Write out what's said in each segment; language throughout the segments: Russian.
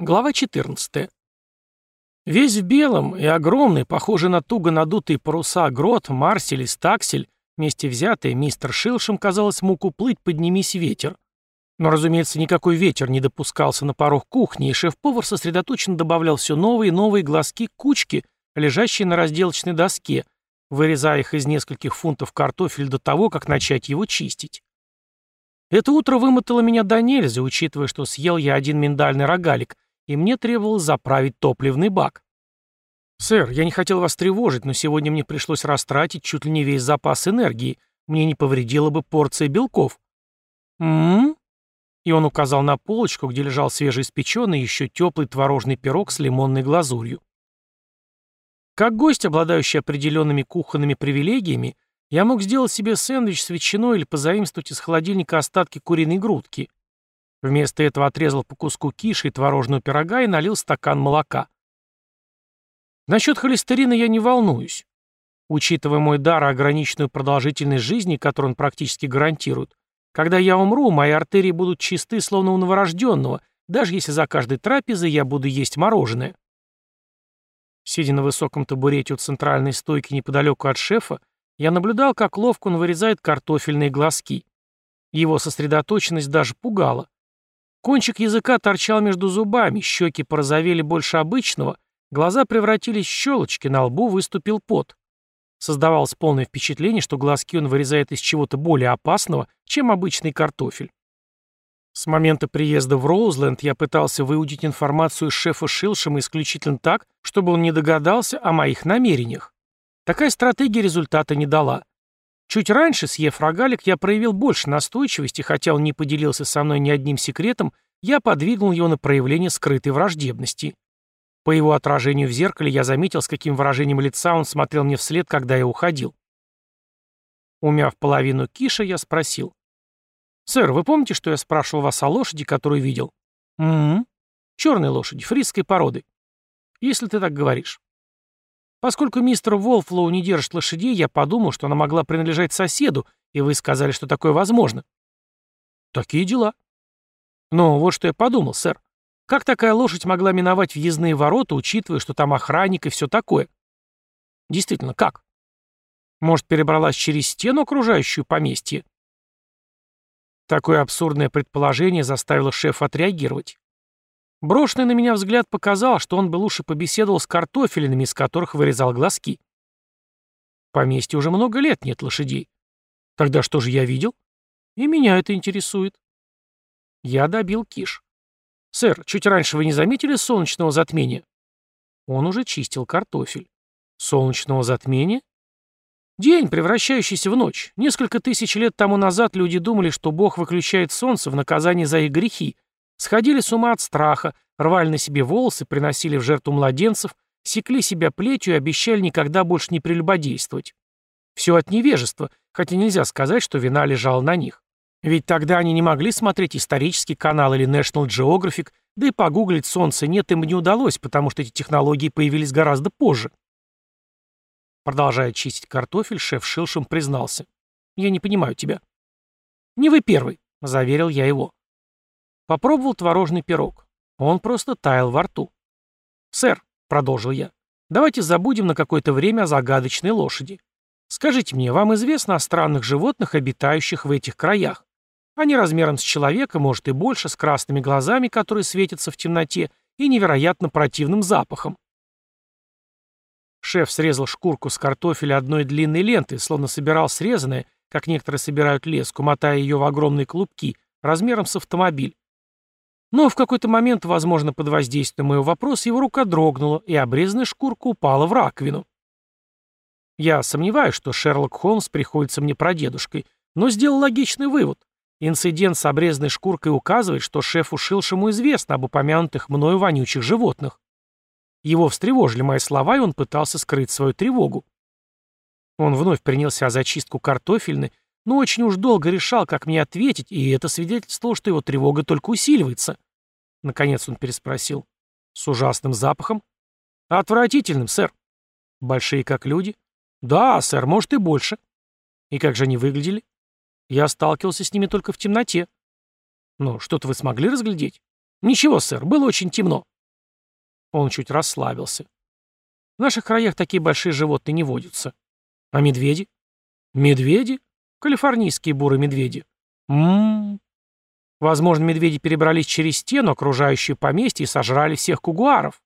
Глава 14. Весь в белом и огромный, похожий на туго надутые паруса грот, марсель и стаксель, вместе взятые, мистер Шилшем, казалось, мог уплыть, поднимись ветер. Но, разумеется, никакой ветер не допускался на порог кухни, и шеф-повар сосредоточенно добавлял все новые и новые глазки кучки, лежащие на разделочной доске, вырезая их из нескольких фунтов картофеля до того, как начать его чистить. Это утро вымотало меня до нельзя, учитывая, что съел я один миндальный рогалик, и мне требовалось заправить топливный бак. «Сэр, я не хотел вас тревожить, но сегодня мне пришлось растратить чуть ли не весь запас энергии. Мне не повредила бы порция белков». «М-м-м?» И он указал на полочку, где лежал свежеиспеченный, еще теплый творожный пирог с лимонной глазурью. Как гость, обладающий определенными кухонными привилегиями, я мог сделать себе сэндвич с ветчиной или позаимствовать из холодильника остатки куриной грудки. Вместо этого отрезал по куску киши и творожного пирога и налил стакан молока. Насчет холестерина я не волнуюсь. Учитывая мой дар и ограниченную продолжительность жизни, которую он практически гарантирует, когда я умру, мои артерии будут чисты, словно у новорожденного, даже если за каждой трапезой я буду есть мороженое. Сидя на высоком табурете у центральной стойки неподалеку от шефа, я наблюдал, как ловко он вырезает картофельные глазки. Его сосредоточенность даже пугала. Кончик языка торчал между зубами, щеки порозовели больше обычного, глаза превратились в щелочки, на лбу выступил пот. Создавалось полное впечатление, что глазки он вырезает из чего-то более опасного, чем обычный картофель. С момента приезда в Роузленд я пытался выудить информацию из шефа Шилшема исключительно так, чтобы он не догадался о моих намерениях. Такая стратегия результата не дала. Чуть раньше, съев рогалик, я проявил больше настойчивости, хотя он не поделился со мной ни одним секретом, я подвигнул его на проявление скрытой враждебности. По его отражению в зеркале я заметил, с каким выражением лица он смотрел мне вслед, когда я уходил. Умяв половину киша, я спросил. «Сэр, вы помните, что я спрашивал вас о лошади, которую видел?» «Угу. Черной лошади, фрисской породы. Если ты так говоришь». Поскольку мистер Волфлоу не держит лошадей, я подумал, что она могла принадлежать соседу, и вы сказали, что такое возможно. Такие дела. Но вот что я подумал, сэр. Как такая лошадь могла миновать въездные ворота, учитывая, что там охранник и все такое? Действительно, как? Может, перебралась через стену, окружающую поместье? Такое абсурдное предположение заставило шефа отреагировать. Брошенный на меня взгляд показал, что он бы лучше побеседовал с картофелинами, из которых вырезал глазки. В поместье уже много лет нет лошадей. Тогда что же я видел? И меня это интересует. Я добил киш. «Сэр, чуть раньше вы не заметили солнечного затмения?» Он уже чистил картофель. «Солнечного затмения?» День, превращающийся в ночь. Несколько тысяч лет тому назад люди думали, что Бог выключает солнце в наказание за их грехи, сходили с ума от страха, рвали на себе волосы, приносили в жертву младенцев, секли себя плетью и обещали никогда больше не прелюбодействовать. Все от невежества, хотя нельзя сказать, что вина лежала на них. Ведь тогда они не могли смотреть исторический канал или National Geographic, да и погуглить солнце нет им не удалось, потому что эти технологии появились гораздо позже. Продолжая чистить картофель, шеф Шилшем признался. «Я не понимаю тебя». «Не вы первый», — заверил я его. Попробовал творожный пирог. Он просто таял во рту. «Сэр», — продолжил я, — «давайте забудем на какое-то время о загадочной лошади. Скажите мне, вам известно о странных животных, обитающих в этих краях? Они размером с человека, может и больше, с красными глазами, которые светятся в темноте, и невероятно противным запахом. Шеф срезал шкурку с картофеля одной длинной лентой, словно собирал срезанное, как некоторые собирают леску, мотая ее в огромные клубки, размером с автомобиль. Но в какой-то момент, возможно, под воздействием моего вопроса, его рука дрогнула, и обрезанная шкурка упала в раковину. Я сомневаюсь, что Шерлок Холмс приходится мне прадедушкой, но сделал логичный вывод. Инцидент с обрезанной шкуркой указывает, что шефу Шилшему известно об упомянутых мною вонючих животных. Его встревожили мои слова, и он пытался скрыть свою тревогу. Он вновь принялся за чистку картофельной, но очень уж долго решал, как мне ответить, и это свидетельствовало, что его тревога только усиливается. Наконец он переспросил. С ужасным запахом? Отвратительным, сэр. Большие как люди? Да, сэр, может и больше. И как же они выглядели? Я сталкивался с ними только в темноте. Ну, что-то вы смогли разглядеть? Ничего, сэр, было очень темно. Он чуть расслабился. В наших краях такие большие животные не водятся. А медведи? Медведи? Калифорнийские бурые медведи. Ммм. Возможно, медведи перебрались через стену, окружающую поместье, и сожрали всех кугуаров.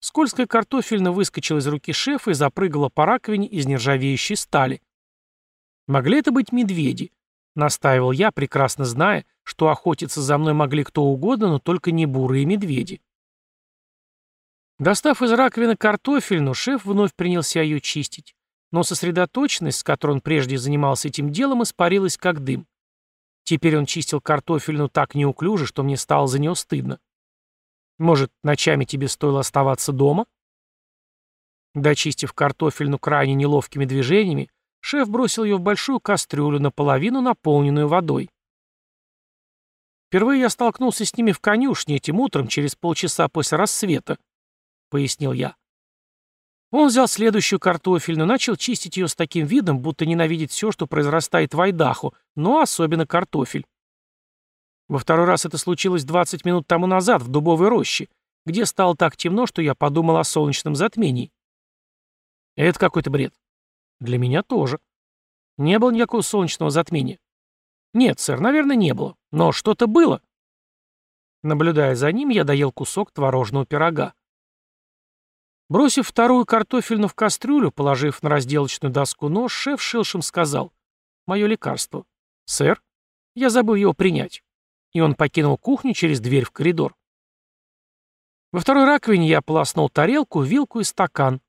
Скользкая картофельно выскочила из руки шефа и запрыгала по раковине из нержавеющей стали. Могли это быть медведи? Настаивал я, прекрасно зная, что охотиться за мной могли кто угодно, но только не бурые медведи. Достав из раковины картофельну, шеф вновь принялся ее чистить, но сосредоточенность, с которой он прежде занимался этим делом, испарилась как дым. Теперь он чистил картофельну так неуклюже, что мне стало за нее стыдно. Может, ночами тебе стоило оставаться дома? Дочистив картофельну крайне неловкими движениями, шеф бросил ее в большую кастрюлю, наполовину наполненную водой. Впервые я столкнулся с ними в конюшне этим утром через полчаса после рассвета. — пояснил я. Он взял следующую картофельную, начал чистить ее с таким видом, будто ненавидит все, что произрастает в Айдаху, но особенно картофель. Во второй раз это случилось 20 минут тому назад в дубовой роще, где стало так темно, что я подумал о солнечном затмении. Это какой-то бред. Для меня тоже. Не было никакого солнечного затмения. Нет, сэр, наверное, не было. Но что-то было. Наблюдая за ним, я доел кусок творожного пирога. Бросив вторую картофельну в кастрюлю, положив на разделочную доску нож, шеф Шилшем сказал «Мое лекарство». «Сэр, я забыл его принять». И он покинул кухню через дверь в коридор. Во второй раковине я ополоснул тарелку, вилку и стакан.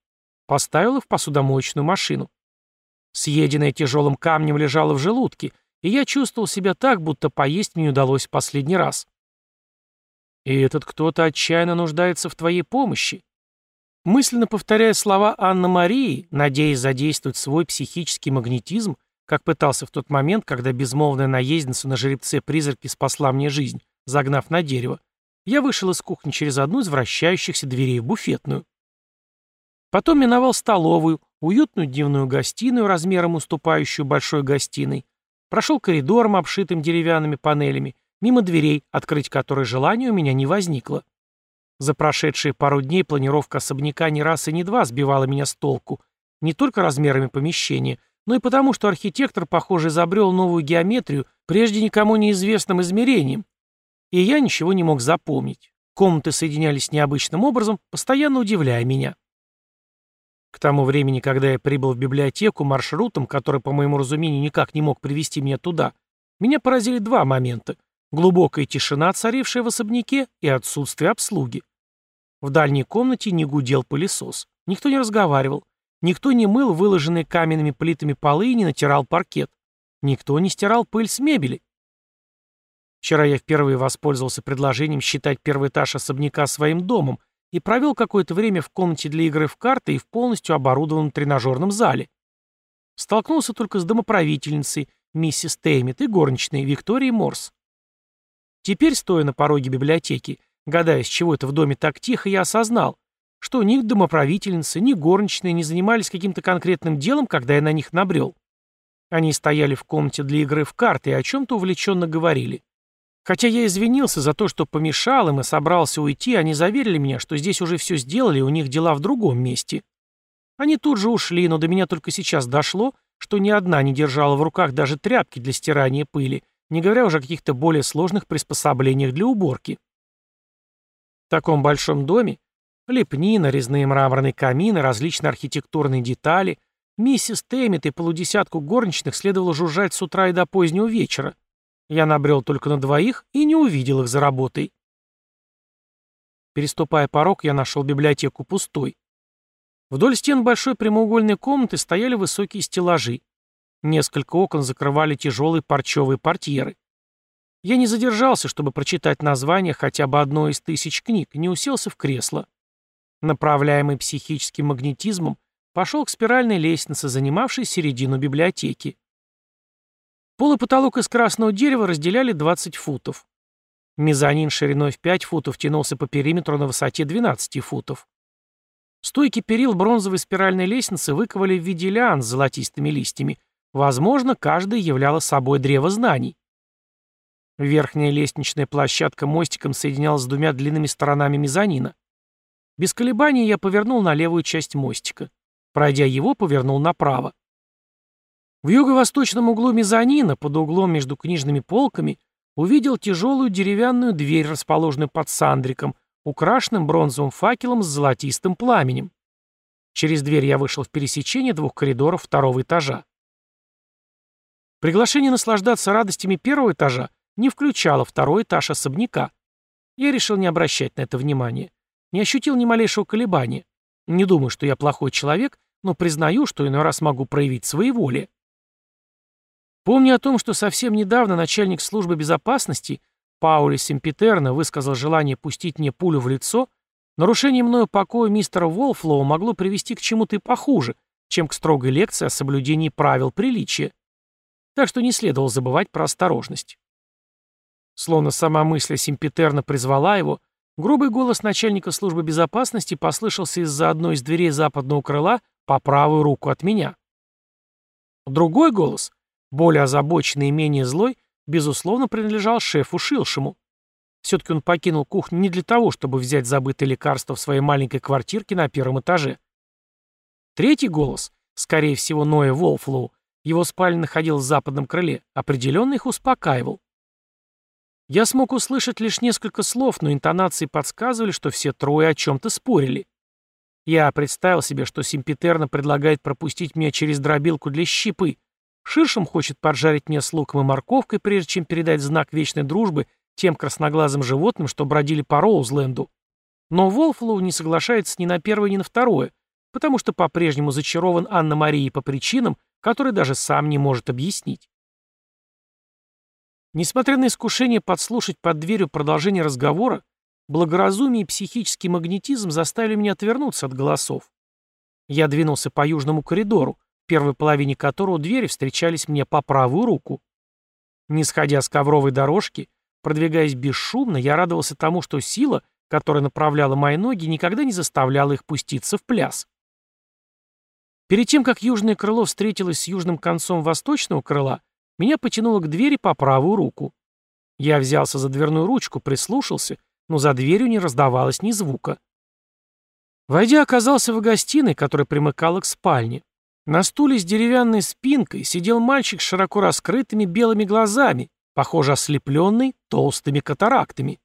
Поставил их в посудомоечную машину. Съеденное тяжелым камнем лежало в желудке, и я чувствовал себя так, будто поесть мне удалось последний раз. «И этот кто-то отчаянно нуждается в твоей помощи», Мысленно повторяя слова Анны-Марии, надеясь задействовать свой психический магнетизм, как пытался в тот момент, когда безмолвная наездница на жеребце-призраке спасла мне жизнь, загнав на дерево, я вышел из кухни через одну из вращающихся дверей в буфетную. Потом миновал столовую, уютную дневную гостиную, размером уступающую большой гостиной, прошел коридором, обшитым деревянными панелями, мимо дверей, открыть которые желания у меня не возникло. За прошедшие пару дней планировка особняка ни раз и ни два сбивала меня с толку, не только размерами помещения, но и потому, что архитектор, похоже, изобрел новую геометрию прежде никому неизвестным измерением, и я ничего не мог запомнить. Комнаты соединялись необычным образом, постоянно удивляя меня. К тому времени, когда я прибыл в библиотеку маршрутом, который, по моему разумению, никак не мог привести меня туда, меня поразили два момента. Глубокая тишина, царившая в особняке, и отсутствие обслуги. В дальней комнате не гудел пылесос. Никто не разговаривал. Никто не мыл выложенные каменными плитами полы и не натирал паркет. Никто не стирал пыль с мебели. Вчера я впервые воспользовался предложением считать первый этаж особняка своим домом и провел какое-то время в комнате для игры в карты и в полностью оборудованном тренажерном зале. Столкнулся только с домоправительницей, миссис Теймит и горничной Викторией Морс. Теперь, стоя на пороге библиотеки, Гадая, с чего это в доме так тихо, я осознал, что ни домоправительницы, ни горничные не занимались каким-то конкретным делом, когда я на них набрел. Они стояли в комнате для игры в карты и о чем-то увлеченно говорили. Хотя я извинился за то, что помешал им и собрался уйти, они заверили меня, что здесь уже все сделали, и у них дела в другом месте. Они тут же ушли, но до меня только сейчас дошло, что ни одна не держала в руках даже тряпки для стирания пыли, не говоря уже о каких-то более сложных приспособлениях для уборки. В таком большом доме лепнина, резные мраморные камины, различные архитектурные детали, миссис Тэммит и полудесятку горничных следовало жужжать с утра и до позднего вечера. Я набрел только на двоих и не увидел их за работой. Переступая порог, я нашел библиотеку пустой. Вдоль стен большой прямоугольной комнаты стояли высокие стеллажи. Несколько окон закрывали тяжелые парчевые портьеры. Я не задержался, чтобы прочитать название хотя бы одной из тысяч книг, не уселся в кресло. Направляемый психическим магнетизмом, пошел к спиральной лестнице, занимавшей середину библиотеки. Пол и потолок из красного дерева разделяли 20 футов. Мезонин шириной в 5 футов тянулся по периметру на высоте 12 футов. Стойки перил бронзовой спиральной лестницы выковали в виде лиан с золотистыми листьями. Возможно, каждая являла собой древо знаний. Верхняя лестничная площадка мостиком соединялась с двумя длинными сторонами мезонина. Без колебаний я повернул на левую часть мостика. Пройдя его, повернул направо. В юго-восточном углу мезонина, под углом между книжными полками, увидел тяжелую деревянную дверь, расположенную под сандриком, украшенным бронзовым факелом с золотистым пламенем. Через дверь я вышел в пересечение двух коридоров второго этажа. Приглашение наслаждаться радостями первого этажа не включало второй этаж особняка. Я решил не обращать на это внимания. Не ощутил ни малейшего колебания. Не думаю, что я плохой человек, но признаю, что иной раз могу проявить своеволие. Помню о том, что совсем недавно начальник службы безопасности Паули Семпетерна высказал желание пустить мне пулю в лицо, нарушение мною покоя мистера Волфлоу могло привести к чему-то и похуже, чем к строгой лекции о соблюдении правил приличия. Так что не следовало забывать про осторожность. Словно сама мысль Семпетерна призвала его, грубый голос начальника службы безопасности послышался из-за одной из дверей западного крыла по правую руку от меня. Другой голос, более озабоченный и менее злой, безусловно, принадлежал шефу Шилшему. Все-таки он покинул кухню не для того, чтобы взять забытое лекарство в своей маленькой квартирке на первом этаже. Третий голос, скорее всего, Ноя Волфлоу, его спальня находилась в западном крыле, определенно их успокаивал. Я смог услышать лишь несколько слов, но интонации подсказывали, что все трое о чем-то спорили. Я представил себе, что Симпетерна предлагает пропустить меня через дробилку для щипы, Ширшем хочет поджарить мне с луком и морковкой, прежде чем передать знак вечной дружбы тем красноглазым животным, что бродили по Роузленду. Но Волфлоу не соглашается ни на первое, ни на второе, потому что по-прежнему зачарован Анна-Марией по причинам, которые даже сам не может объяснить. Несмотря на искушение подслушать под дверью продолжение разговора, благоразумие и психический магнетизм заставили меня отвернуться от голосов. Я двинулся по южному коридору, первой половине которого двери встречались мне по правую руку. Не сходя с ковровой дорожки, продвигаясь бесшумно, я радовался тому, что сила, которая направляла мои ноги, никогда не заставляла их пуститься в пляс. Перед тем, как южное крыло встретилось с южным концом восточного крыла, меня потянуло к двери по правую руку. Я взялся за дверную ручку, прислушался, но за дверью не раздавалось ни звука. Войдя, оказался в гостиной, которая примыкала к спальне. На стуле с деревянной спинкой сидел мальчик с широко раскрытыми белыми глазами, похоже, ослепленный толстыми катарактами.